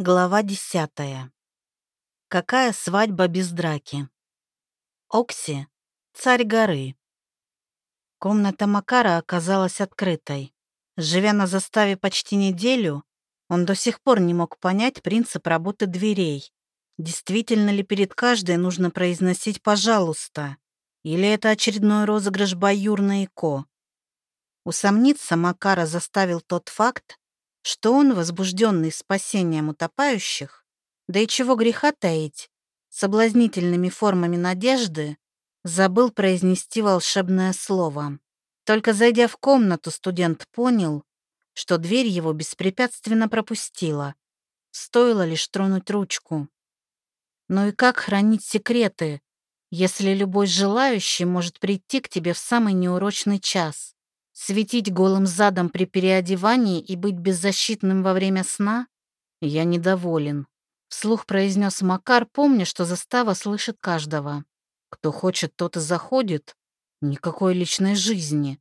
Глава десятая. Какая свадьба без драки? Окси — царь горы. Комната Макара оказалась открытой. Живя на заставе почти неделю, он до сих пор не мог понять принцип работы дверей. Действительно ли перед каждой нужно произносить «пожалуйста»? Или это очередной розыгрыш Баюрна и Ко? Усомниться Макара заставил тот факт, что он, возбужденный спасением утопающих, да и чего греха таить, соблазнительными формами надежды, забыл произнести волшебное слово. Только зайдя в комнату, студент понял, что дверь его беспрепятственно пропустила. Стоило лишь тронуть ручку. Ну и как хранить секреты, если любой желающий может прийти к тебе в самый неурочный час? Светить голым задом при переодевании и быть беззащитным во время сна? Я недоволен. Вслух произнес Макар, помня, что застава слышит каждого. Кто хочет, тот и заходит. Никакой личной жизни.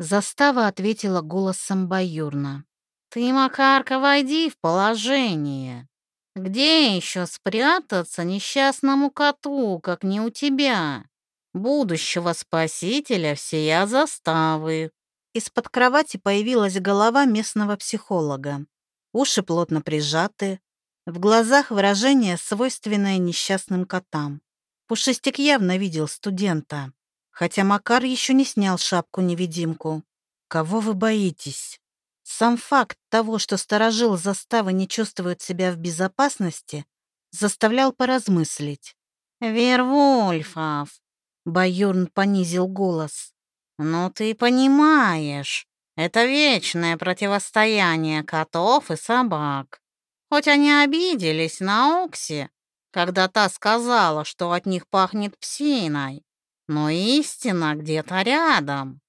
Застава ответила голосом баюрно. «Ты, Макарка, войди в положение. Где еще спрятаться несчастному коту, как не у тебя?» Будущего спасителя всея заставы. Из-под кровати появилась голова местного психолога. Уши плотно прижаты, в глазах выражение, свойственное несчастным котам. Пушистик явно видел студента, хотя Макар еще не снял шапку-невидимку. «Кого вы боитесь?» Сам факт того, что сторожил заставы не чувствует себя в безопасности, заставлял поразмыслить. «Вервольфов, Баюрн понизил голос. «Ну ты понимаешь, это вечное противостояние котов и собак. Хоть они обиделись на Окси, когда та сказала, что от них пахнет псиной, но истина где-то рядом.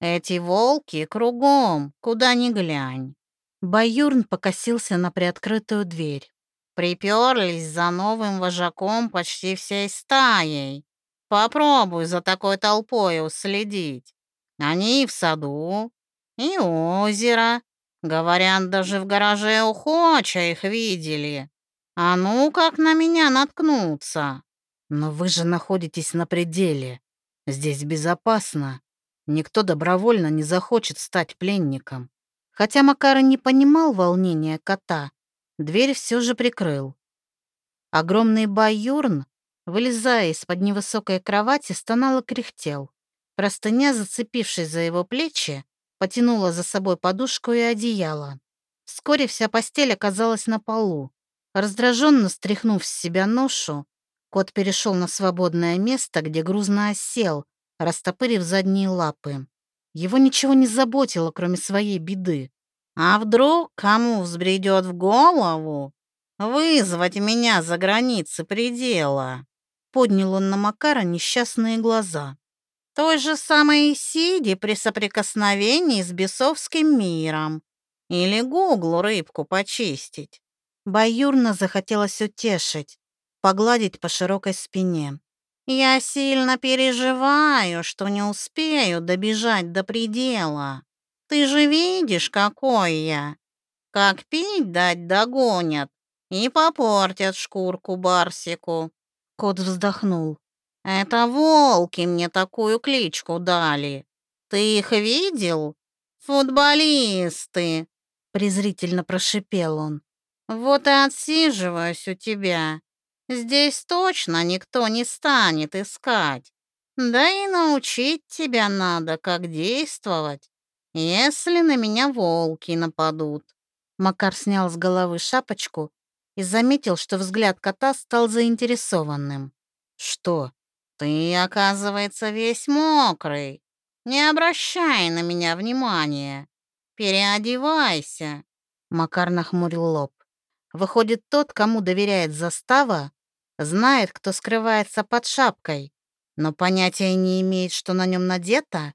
Эти волки кругом, куда ни глянь». Баюрн покосился на приоткрытую дверь. Приперлись за новым вожаком почти всей стаей. Попробуй за такой толпой уследить. Они и в саду, и озеро. Говорят, даже в гараже у Хоча их видели. А ну как на меня наткнуться? Но вы же находитесь на пределе. Здесь безопасно. Никто добровольно не захочет стать пленником. Хотя Макар не понимал волнения кота, дверь все же прикрыл. Огромный баюрн Вылезая из-под невысокой кровати, стонал и кряхтел. Простыня, зацепившись за его плечи, потянула за собой подушку и одеяло. Вскоре вся постель оказалась на полу. Раздраженно стряхнув с себя ношу, кот перешел на свободное место, где грузно осел, растопырив задние лапы. Его ничего не заботило, кроме своей беды. «А вдруг кому взбредет в голову вызвать меня за границы предела?» Поднял он на Макара несчастные глаза. Той же самой Сиди при соприкосновении с бесовским миром. Или Гуглу рыбку почистить. Баюрно захотелось утешить, погладить по широкой спине. Я сильно переживаю, что не успею добежать до предела. Ты же видишь, какой я. Как пить дать догонят и попортят шкурку Барсику. Кот вздохнул. «Это волки мне такую кличку дали. Ты их видел? Футболисты!» Презрительно прошипел он. «Вот и отсиживаюсь у тебя. Здесь точно никто не станет искать. Да и научить тебя надо, как действовать, если на меня волки нападут». Макар снял с головы шапочку и заметил, что взгляд кота стал заинтересованным. «Что? Ты, оказывается, весь мокрый. Не обращай на меня внимания. Переодевайся». Макар нахмурил лоб. Выходит, тот, кому доверяет застава, знает, кто скрывается под шапкой, но понятия не имеет, что на нем надето?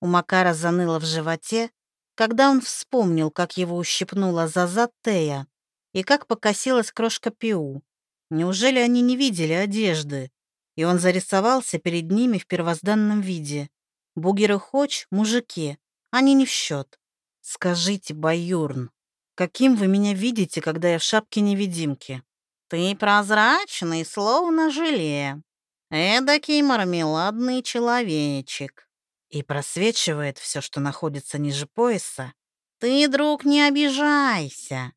У Макара заныло в животе, когда он вспомнил, как его ущипнула за зад Тея и как покосилась крошка Пиу. Неужели они не видели одежды? И он зарисовался перед ними в первозданном виде. Бугер и Хоч — мужики, они не в счет. Скажите, Баюрн, каким вы меня видите, когда я в шапке-невидимки?» «Ты прозрачный, словно желе. Эдакий мармеладный человечек». И просвечивает все, что находится ниже пояса. «Ты, друг, не обижайся.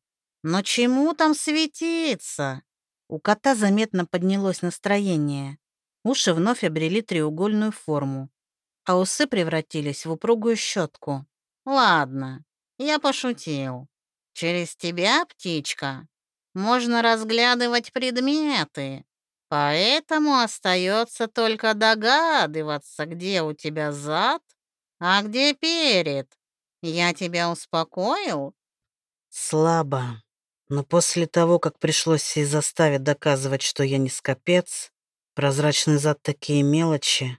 Но чему там светиться?» У кота заметно поднялось настроение. Уши вновь обрели треугольную форму, а усы превратились в упругую щетку. «Ладно, я пошутил. Через тебя, птичка, можно разглядывать предметы, поэтому остается только догадываться, где у тебя зад, а где перед. Я тебя успокоил?» «Слабо. Но после того, как пришлось ей заставить доказывать, что я не скопец, прозрачный зад такие мелочи...»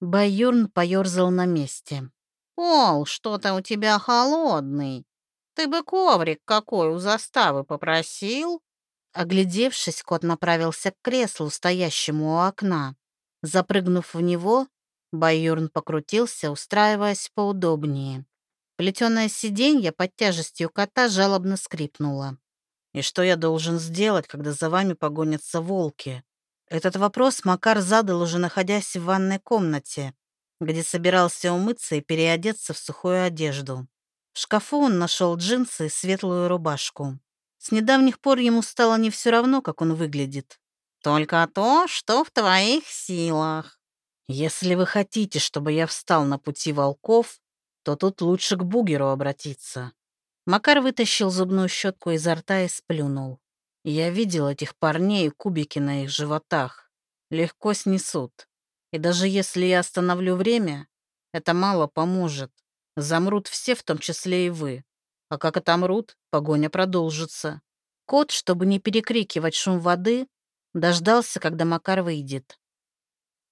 Баюрн поерзал на месте. «Пол что-то у тебя холодный. Ты бы коврик какой у заставы попросил?» Оглядевшись, кот направился к креслу, стоящему у окна. Запрыгнув в него, Баюрн покрутился, устраиваясь поудобнее. Плетеное сиденье под тяжестью кота жалобно скрипнуло. «И что я должен сделать, когда за вами погонятся волки?» Этот вопрос Макар задал, уже находясь в ванной комнате, где собирался умыться и переодеться в сухую одежду. В шкафу он нашел джинсы и светлую рубашку. С недавних пор ему стало не все равно, как он выглядит. «Только то, что в твоих силах». «Если вы хотите, чтобы я встал на пути волков, то тут лучше к бугеру обратиться». Макар вытащил зубную щетку изо рта и сплюнул. Я видел этих парней и кубики на их животах. Легко снесут. И даже если я остановлю время, это мало поможет. Замрут все, в том числе и вы. А как отомрут, погоня продолжится. Кот, чтобы не перекрикивать шум воды, дождался, когда Макар выйдет.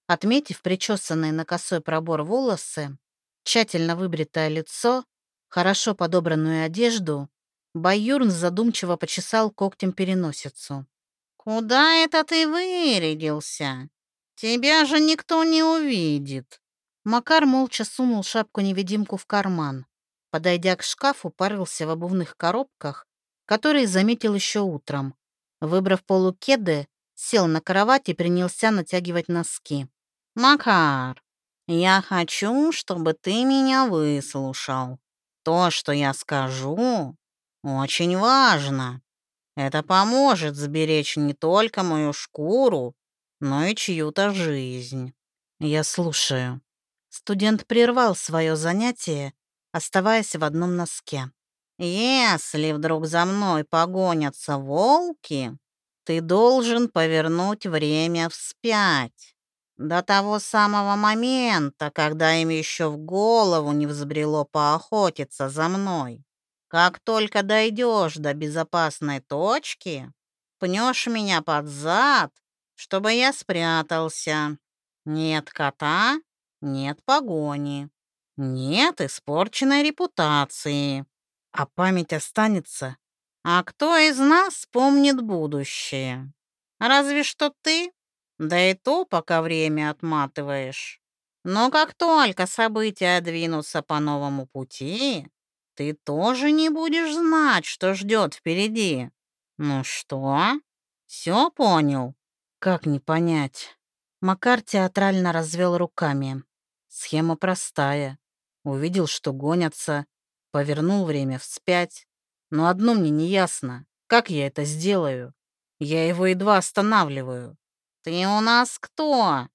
Отметив причесанные на косой пробор волосы, тщательно выбритое лицо, хорошо подобранную одежду, Баюрн задумчиво почесал когтем переносицу. «Куда это ты вырядился? Тебя же никто не увидит!» Макар молча сунул шапку-невидимку в карман. Подойдя к шкафу, порылся в обувных коробках, которые заметил еще утром. Выбрав полукеды, сел на кровать и принялся натягивать носки. «Макар, я хочу, чтобы ты меня выслушал. То, что я скажу, очень важно. Это поможет сберечь не только мою шкуру, но и чью-то жизнь. Я слушаю. Студент прервал свое занятие, оставаясь в одном носке. Если вдруг за мной погонятся волки, ты должен повернуть время вспять. До того самого момента, когда им еще в голову не взбрело поохотиться за мной. Как только дойдешь до безопасной точки, пнешь меня под зад, чтобы я спрятался. Нет кота, нет погони, нет испорченной репутации. А память останется. А кто из нас помнит будущее? Разве что ты, да и то, пока время отматываешь. Но как только события двинутся по новому пути, ты тоже не будешь знать, что ждет впереди. Ну что, все понял? Как не понять? Макар театрально развел руками. Схема простая. Увидел, что гонятся, повернул время вспять. Но одно мне не ясно. Как я это сделаю? Я его едва останавливаю. «Ты у нас кто?»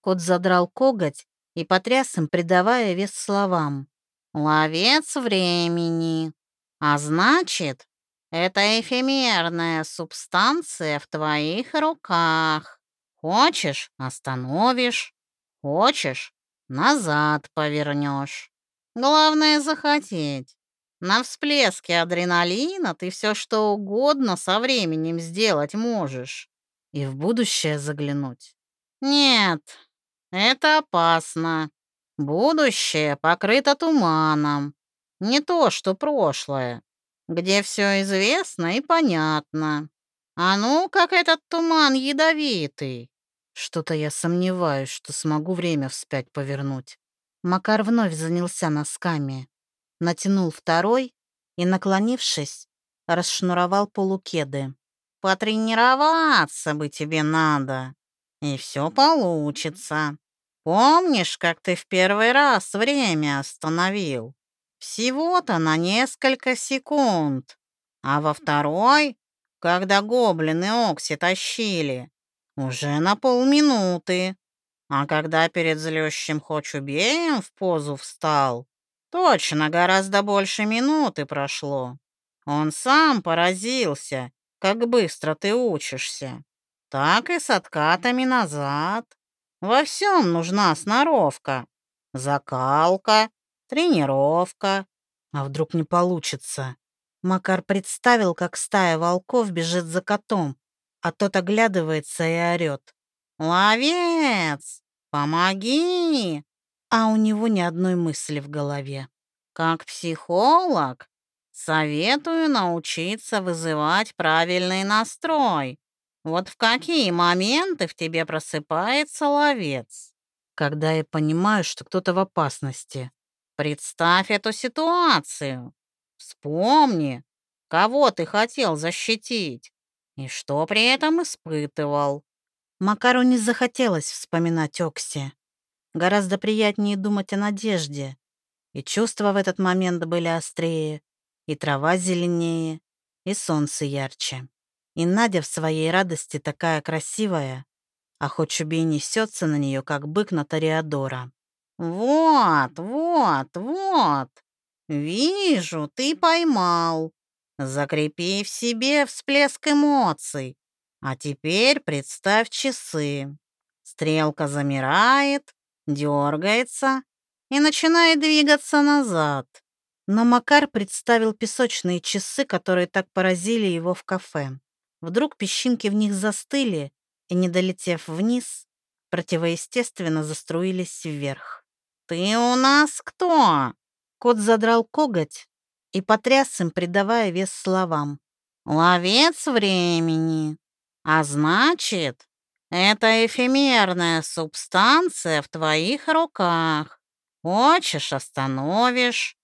Кот задрал коготь и потряс им, придавая вес словам. Ловец времени. А значит, это эфемерная субстанция в твоих руках. Хочешь — остановишь, хочешь — назад повернешь. Главное — захотеть. На всплеске адреналина ты все что угодно со временем сделать можешь. И в будущее заглянуть. Нет, это опасно. Будущее покрыто туманом. Не то, что прошлое, где все известно и понятно. А ну, как этот туман ядовитый. Что-то я сомневаюсь, что смогу время вспять повернуть. Макар вновь занялся носками. Натянул второй, и, наклонившись, расшнуровал полукеды. «Потренироваться бы тебе надо, и все получится. Помнишь, как ты в первый раз время остановил? Всего-то на несколько секунд. А во второй, когда гоблины Окси тащили, уже на полминуты. А когда перед злющим хоть убеем в позу встал, точно гораздо больше минуты прошло. Он сам поразился, как быстро ты учишься. Так и с откатами назад. Во всем нужна сноровка, закалка, тренировка. А вдруг не получится? Макар представил, как стая волков бежит за котом, а тот оглядывается и орет. «Ловец! Помоги!» А у него ни одной мысли в голове. «Как психолог, советую научиться вызывать правильный настрой. Вот в какие моменты в тебе просыпается ловец?» «Когда я понимаю, что кто-то в опасности». «Представь эту ситуацию. Вспомни, кого ты хотел защитить и что при этом испытывал. Макару не захотелось вспоминать Окси. Гораздо приятнее думать о надежде. И чувства в этот момент были острее, и трава зеленее, и солнце ярче. И Надя в своей радости такая красивая, а хоть убей несется на нее, как бык на Тореадора. «Вот, вот, вот!» «Вижу, ты поймал. Закрепи в себе всплеск эмоций. А теперь представь часы. Стрелка замирает, дергается и начинает двигаться назад». Но Макар представил песочные часы, которые так поразили его в кафе. Вдруг песчинки в них застыли и, не долетев вниз, противоестественно заструились вверх. «Ты у нас кто?» Кот задрал коготь и потряс им, придавая вес словам. «Ловец времени. А значит, это эфемерная субстанция в твоих руках. Хочешь — остановишь,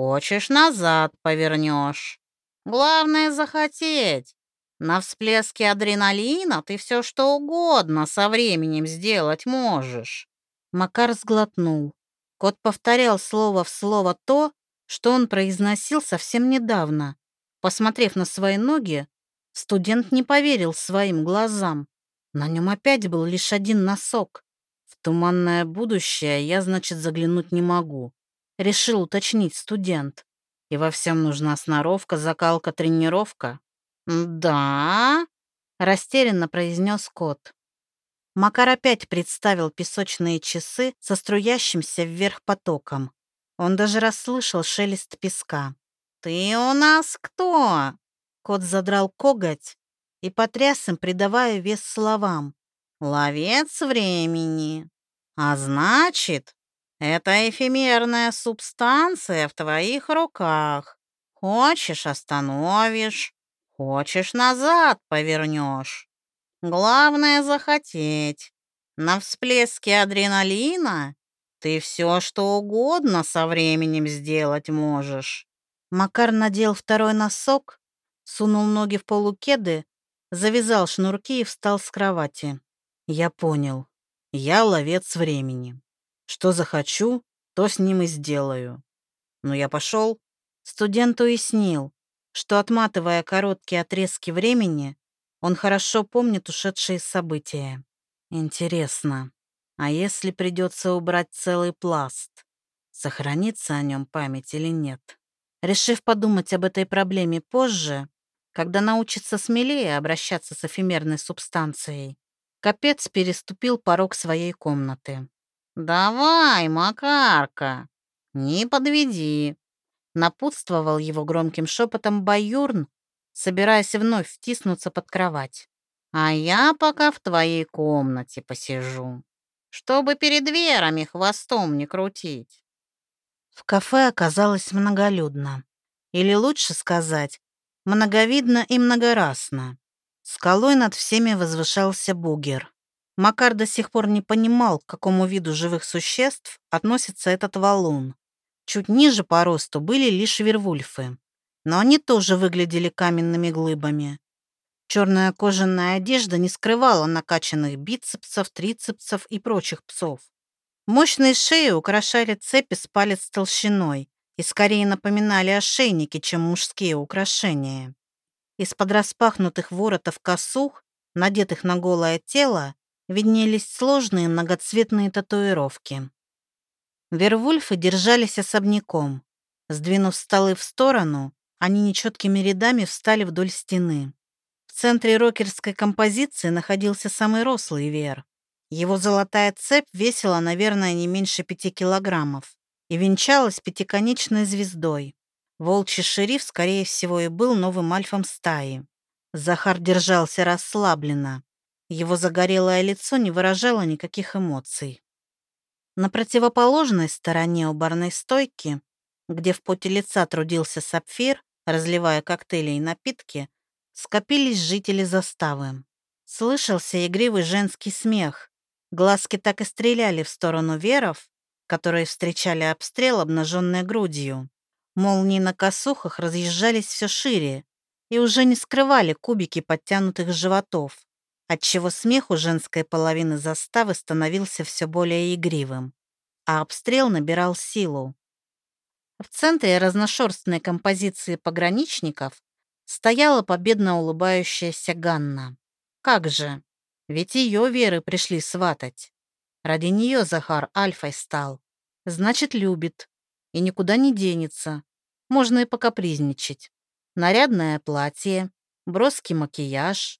хочешь — назад повернешь. Главное — захотеть. На всплеске адреналина ты все что угодно со временем сделать можешь». Макар сглотнул. Кот повторял слово в слово то, что он произносил совсем недавно. Посмотрев на свои ноги, студент не поверил своим глазам. На нем опять был лишь один носок. В туманное будущее я, значит, заглянуть не могу. Решил уточнить студент. И во всем нужна сноровка, закалка, тренировка. «Да?» — растерянно произнес кот. Макар опять представил песочные часы со струящимся вверх потоком. Он даже расслышал шелест песка. «Ты у нас кто?» Кот задрал коготь и потряс им, придавая вес словам. «Ловец времени. А значит, это эфемерная субстанция в твоих руках. Хочешь — остановишь, хочешь — назад повернешь. Главное захотеть. На всплеске адреналина ты все что угодно со временем сделать можешь. Макар надел второй носок, сунул ноги в полукеды, завязал шнурки и встал с кровати. Я понял. Я ловец времени. Что захочу, то с ним и сделаю. Но я пошел. Студент уяснил, что, отматывая короткие отрезки времени, он хорошо помнит ушедшие события. Интересно, а если придется убрать целый пласт, сохранится о нем память или нет? Решив подумать об этой проблеме позже, когда научится смелее обращаться с эфемерной субстанцией, Капец переступил порог своей комнаты. «Давай, Макарка, не подведи!» Напутствовал его громким шепотом Баюрн, собираясь вновь втиснуться под кровать. «А я пока в твоей комнате посижу, чтобы перед верами хвостом не крутить». В кафе оказалось многолюдно. Или лучше сказать, многовидно и многорасно. Скалой над всеми возвышался бугер. Макар до сих пор не понимал, к какому виду живых существ относится этот валун. Чуть ниже по росту были лишь вервульфы. но они тоже выглядели каменными глыбами. Черная кожаная одежда не скрывала накачанных бицепсов, трицепсов и прочих псов. Мощные шеи украшали цепи с палец толщиной и скорее напоминали ошейники, чем мужские украшения. Из-под распахнутых воротов косух, надетых на голое тело, виднелись сложные многоцветные татуировки. Вервульфы держались особняком. Сдвинув столы в сторону, они нечеткими рядами встали вдоль стены. В центре рокерской композиции находился самый рослый Вер. Его золотая цепь весила, наверное, не меньше пяти килограммов и венчалась пятиконечной звездой. Волчий шериф, скорее всего, и был новым альфом стаи. Захар держался расслабленно. Его загорелое лицо не выражало никаких эмоций. На противоположной стороне у барной стойки, где в поте лица трудился сапфир, разливая коктейли и напитки, скопились жители заставы. Слышался игривый женский смех, Глазки так и стреляли в сторону веров, которые встречали обстрел обнаженной грудью. Молнии на косухах разъезжались все шире и уже не скрывали кубики подтянутых животов, отчего смех у женской половины заставы становился все более игривым, а обстрел набирал силу. В центре разношерстной композиции пограничников стояла победно улыбающаяся Ганна. Как же, ведь ее веры пришли сватать. Ради нее Захар Альфой стал. Значит, любит. И никуда не денется. Можно и покапризничать. Нарядное платье, броский макияж,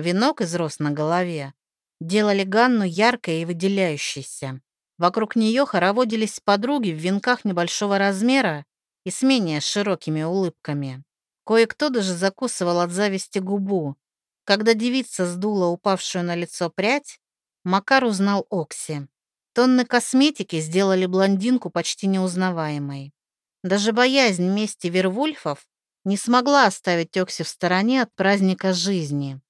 венок из роз на голове делали Ганну яркой и выделяющейся. Вокруг нее хороводились подруги в венках небольшого размера и с менее широкими улыбками. Кое-кто даже закусывал от зависти губу, когда девица сдула упавшую на лицо прядь, Макар узнал Окси. Тонны косметики сделали блондинку почти неузнаваемой. Даже боязнь мести Вервульфов не смогла оставить Окси в стороне от праздника жизни.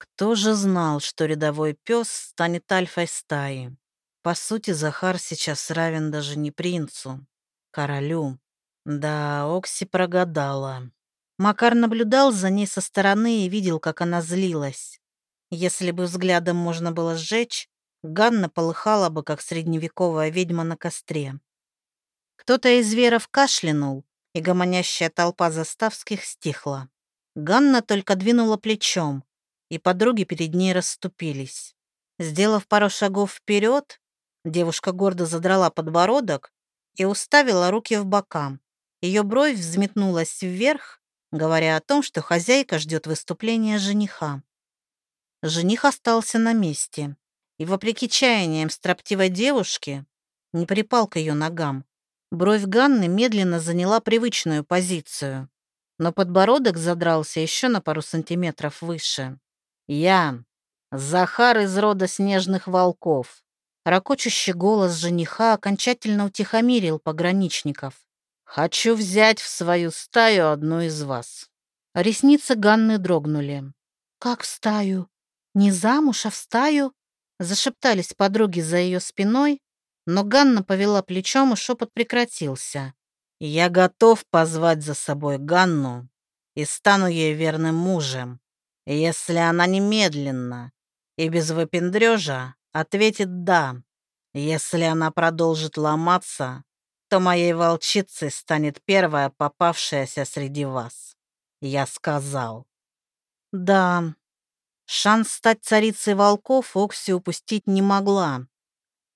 Кто же знал, что рядовой пес станет альфой стаи? По сути, Захар сейчас равен даже не принцу, королю. Да, Окси прогадала. Макар наблюдал за ней со стороны и видел, как она злилась. Если бы взглядом можно было сжечь, Ганна полыхала бы, как средневековая ведьма на костре. Кто-то из зверов кашлянул, и гомонящая толпа заставских стихла. Ганна только двинула плечом, и подруги перед ней расступились. Сделав пару шагов вперед, девушка гордо задрала подбородок и уставила руки в бока. Ее бровь взметнулась вверх, говоря о том, что хозяйка ждет выступления жениха. Жених остался на месте и, вопреки чаяниям строптивой девушки, не припал к ее ногам. Бровь Ганны медленно заняла привычную позицию, но подбородок задрался еще на пару сантиметров выше. «Я, Захар из рода снежных волков», Рокочущий голос жениха окончательно утихомирил пограничников. Хочу взять в свою стаю одну из вас». Ресницы Ганны дрогнули. «Как в стаю? Не замуж, а в стаю?» Зашептались подруги за ее спиной, но Ганна повела плечом, и шепот прекратился. «Я готов позвать за собой Ганну и стану ей верным мужем, если она немедленно и без выпендрежа ответит «да». Если она продолжит ломаться, то моей волчицей станет первая попавшаяся среди вас. Я сказал. Да, шанс стать царицей волков Окси упустить не могла.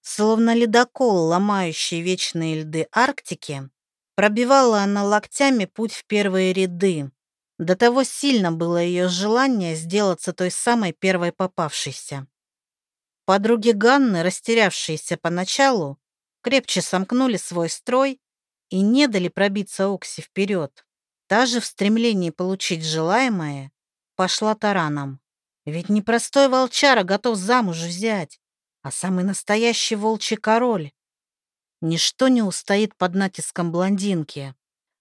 Словно ледокол, ломающий вечные льды Арктики, пробивала она локтями путь в первые ряды. До того сильно было ее желание сделаться той самой первой попавшейся. Подруги Ганны, растерявшиеся поначалу, крепче сомкнули свой строй и не дали пробиться Окси вперед. Даже в стремлении получить желаемое пошла тараном. Ведь не простой волчара готов замуж взять, а самый настоящий волчий король. Ничто не устоит под натиском блондинки.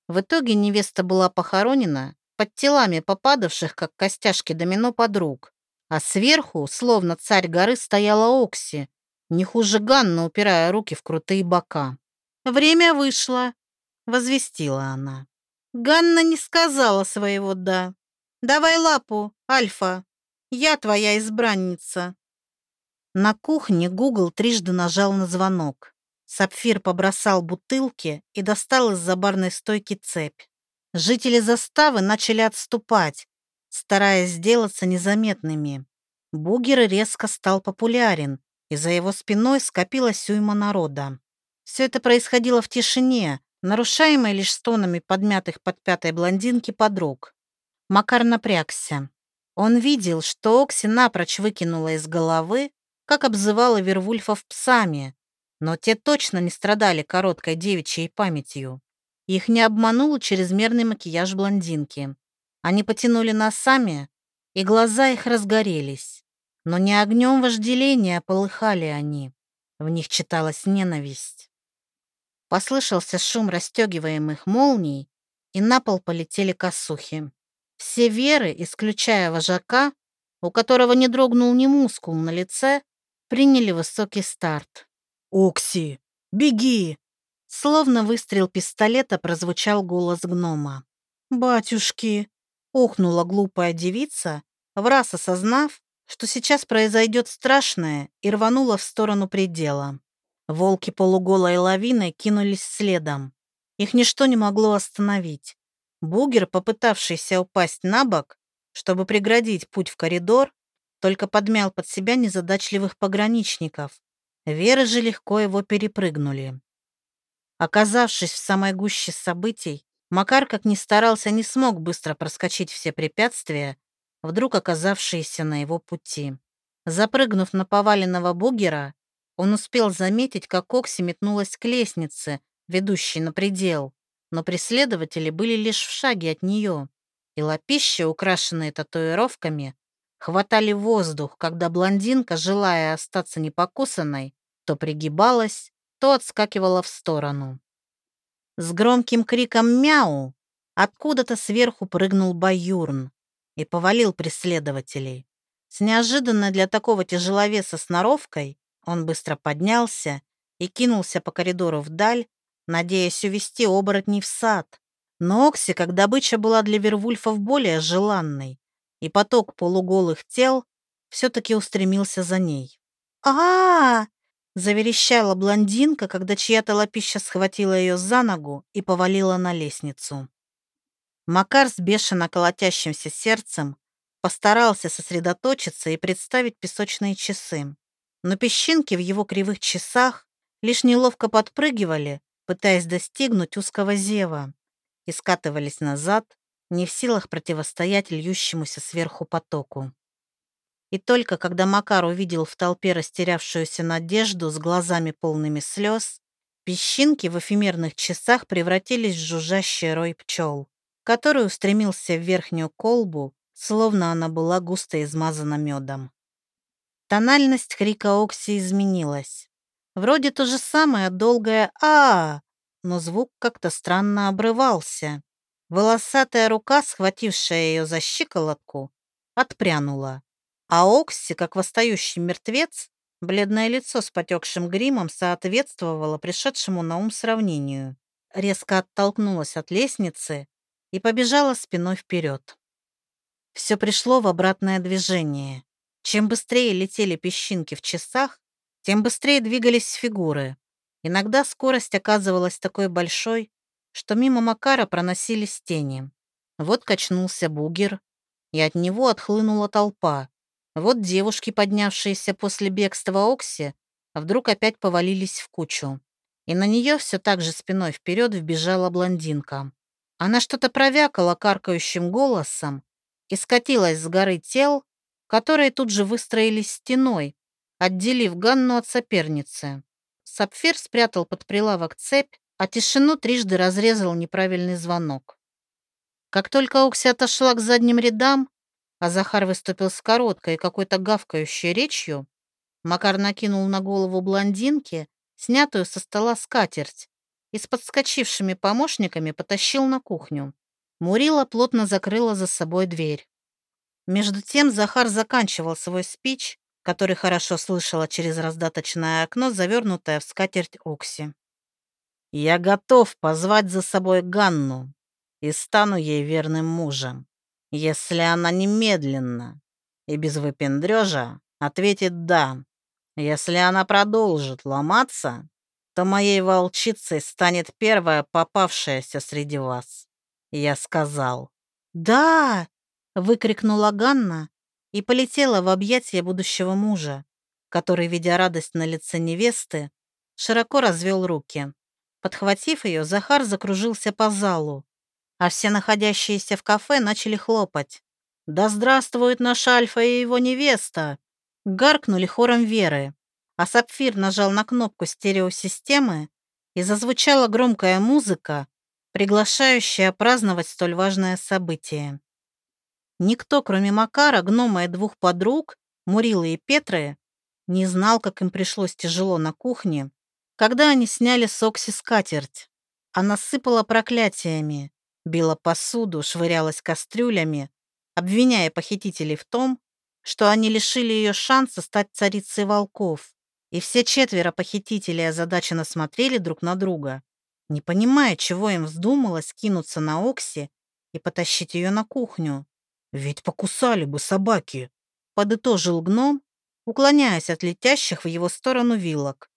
В итоге невеста была похоронена под телами попадавших, как костяшки домино, подруг. А сверху, словно царь горы, стояла Окси, не хуже Ганна, упирая руки в крутые бока. «Время вышло», — возвестила она. Ганна не сказала своего «да». «Давай лапу, Альфа. Я твоя избранница». На кухне Гугл трижды нажал на звонок. Сапфир побросал бутылки и достал из-за барной стойки цепь. Жители заставы начали отступать, стараясь сделаться незаметными. Бугер резко стал популярен, и за его спиной скопилась уйма народа. Все это происходило в тишине, нарушаемой лишь стонами подмятых под пятой блондинки подруг. Макар напрягся. Он видел, что Окси напрочь выкинула из головы, как обзывала Вервульфов псами, но те точно не страдали короткой девичьей памятью. Их не обманул чрезмерный макияж блондинки. Они потянули носами, и глаза их разгорелись. Но не огнем вожделения полыхали они. В них читалась ненависть. Послышался шум расстегиваемых молний, и на пол полетели косухи. Все веры, исключая вожака, у которого не дрогнул ни мускул на лице, приняли высокий старт. «Окси, беги!» Словно выстрел пистолета прозвучал голос гнома. «Батюшки!» — ухнула глупая девица, враз осознав, что сейчас произойдет страшное, и рванула в сторону предела. Волки полуголой лавиной кинулись следом. Их ничто не могло остановить. Бугер, попытавшийся упасть на бок, чтобы преградить путь в коридор, только подмял под себя незадачливых пограничников, Веры же легко его перепрыгнули. Оказавшись в самой гуще событий, Макар, как ни старался, не смог быстро проскочить все препятствия, вдруг оказавшиеся на его пути. Запрыгнув на поваленного бугера, он успел заметить, как Окси метнулась к лестнице, ведущей на предел, но преследователи были лишь в шаге от нее, и лапища, украшенные татуировками, хватали воздух, когда блондинка, желая остаться непокусанной, то пригибалась, то отскакивала в сторону. С громким криком «Мяу!» откуда-то сверху прыгнул Баюрн и повалил преследователей. С неожиданной для такого тяжеловеса сноровкой он быстро поднялся и кинулся по коридору вдаль, надеясь увести оборотней в сад. Но Окси, как добыча, была для Вервульфов более желанной и поток полуголых тел все-таки устремился за ней. а, -а, -а заверещала блондинка, когда чья-то лапища схватила ее за ногу и повалила на лестницу. Макар с бешено колотящимся сердцем постарался сосредоточиться и представить песочные часы. Но песчинки в его кривых часах лишь неловко подпрыгивали, пытаясь достигнуть узкого зева, и скатывались назад, не в силах противостоять льющемуся сверху потоку. И только когда Макар увидел в толпе растерявшуюся надежду с глазами полными слез, песчинки в эфемерных часах превратились в жужжащий рой пчел, который устремился в верхнюю колбу, словно она была густо измазана медом. Тональность крика Окси изменилась. Вроде то же самое долгое а, -а, -а но звук как-то странно обрывался. Волосатая рука, схватившая ее за щиколотку, отпрянула. А Окси, как восстающий мертвец, бледное лицо с потекшим гримом соответствовало пришедшему на ум сравнению. Резко оттолкнулась от лестницы и побежала спиной вперед. Все пришло в обратное движение. Чем быстрее летели песчинки в часах, тем быстрее двигались фигуры. Иногда скорость оказывалась такой большой, что мимо Макара проносились тени. Вот качнулся бугер, и от него отхлынула толпа. Вот девушки, поднявшиеся после бегства Окси, вдруг опять повалились в кучу. И на нее все так же спиной вперед вбежала блондинка. Она что-то провякала каркающим голосом и скатилась с горы тел, которые тут же выстроились стеной, отделив Ганну от соперницы. Сапфир спрятал под прилавок цепь, а тишину трижды разрезал неправильный звонок. Как только Окси отошла к задним рядам, а Захар выступил с короткой какой-то гавкающей речью, Макар накинул на голову блондинки, снятую со стола скатерть, и с подскочившими помощниками потащил на кухню. Мурила плотно закрыла за собой дверь. Между тем Захар заканчивал свой спич, который хорошо слышала через раздаточное окно, завернутое в скатерть Окси. Я готов позвать за собой Ганну. и стану ей верным мужем, если она немедленно и без выпендрежа ответит «да». Если она продолжит ломаться, то моей волчицей станет первая попавшаяся среди вас. Я сказал. «Да!» — выкрикнула Ганна и полетела в объятия будущего мужа, который, видя радость на лице невесты, широко развел руки. Подхватив ее, Захар закружился по залу, а все находящиеся в кафе начали хлопать. «Да здравствует наш Альфа и его невеста!» Гаркнули хором Веры, а Сапфир нажал на кнопку стереосистемы, и зазвучала громкая музыка, приглашающая праздновать столь важное событие. Никто, кроме Макара, гнома и двух подруг, Мурилы и Петры, не знал, как им пришлось тяжело на кухне, когда они сняли с Окси скатерть. Она сыпала проклятиями, била посуду, швырялась кастрюлями, обвиняя похитителей в том, что они лишили ее шанса стать царицей волков. И все четверо похитителей озадаченно смотрели друг на друга, не понимая, чего им вздумалось кинуться на Окси и потащить ее на кухню. «Ведь покусали бы собаки», — подытожил гном, уклоняясь от летящих в его сторону вилок.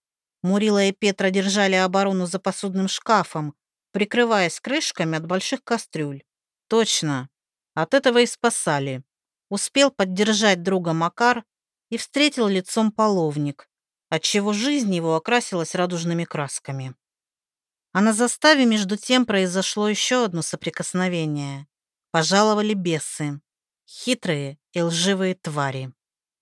Мурила и Петра держали оборону за посудным шкафом, прикрываясь крышками от больших кастрюль. Точно, от этого и спасали. Успел поддержать друга Макар и встретил лицом половник, отчего жизнь его окрасилась радужными красками. А на заставе между тем произошло еще одно соприкосновение. Пожаловали бесы, хитрые и лживые твари.